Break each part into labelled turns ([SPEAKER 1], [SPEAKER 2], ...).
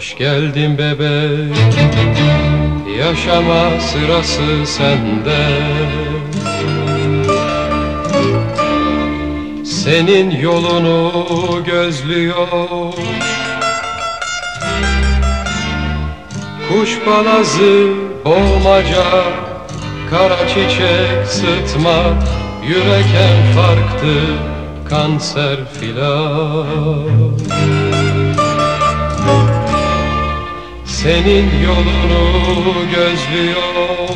[SPEAKER 1] Hoş geldin bebek. Yaşama sırası sende. Senin yolunu gözlüyor. Kuş balazı, boğmaca Kara çiçek, sıtma Yürek en farktı Kanser filan Senin yolunu gözlüyor.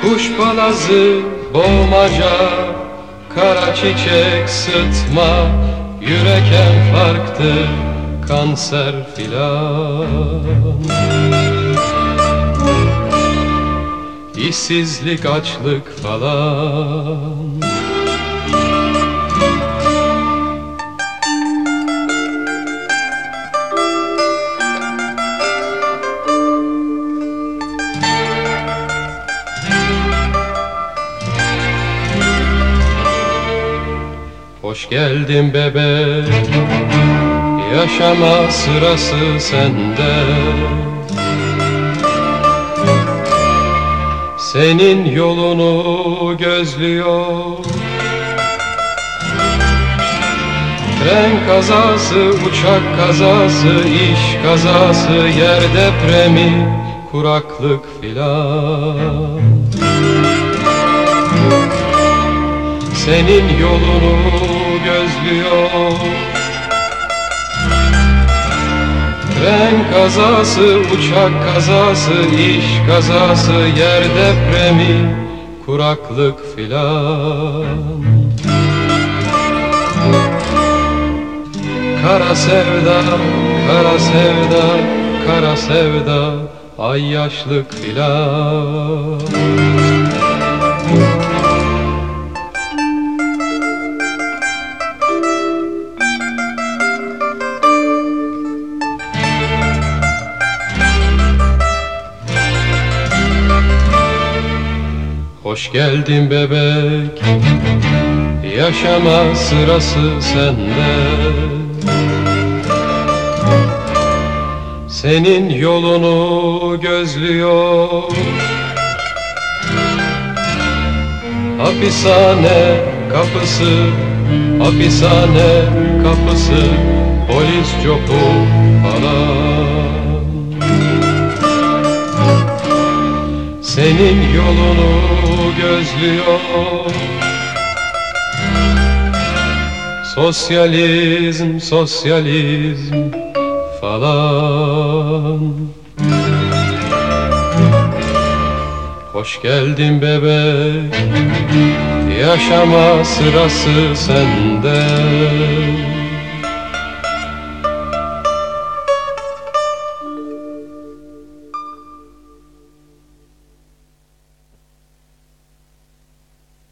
[SPEAKER 1] Kuş balazı, boğmaca Kara çiçek, sıtma Yürek en farktı Kanser filan. İşsizlik, açlık falan Hoş geldin bebek Yaşama sırası sende. Senin yolunu gözlüyor. Tren kazası, uçak kazası, iş kazası, yer depremi, kuraklık filan. Senin yolunu gözlüyor Tren kazası, uçak kazası, iş kazası, yer depremi, kuraklık filan. Kara sevda, kara sevda, kara sevda, ay yaşlık filan Hoş geldin bebek. Yaşama sırası sende. Senin yolunu gözlüyor. Hapishane kapısı Hapishane kapısı. Polis copu falan Senin yolunu gözlüyor. Sosyalizm, sosyalizm falan. Hoş geldin bebek Yaşama sırası sende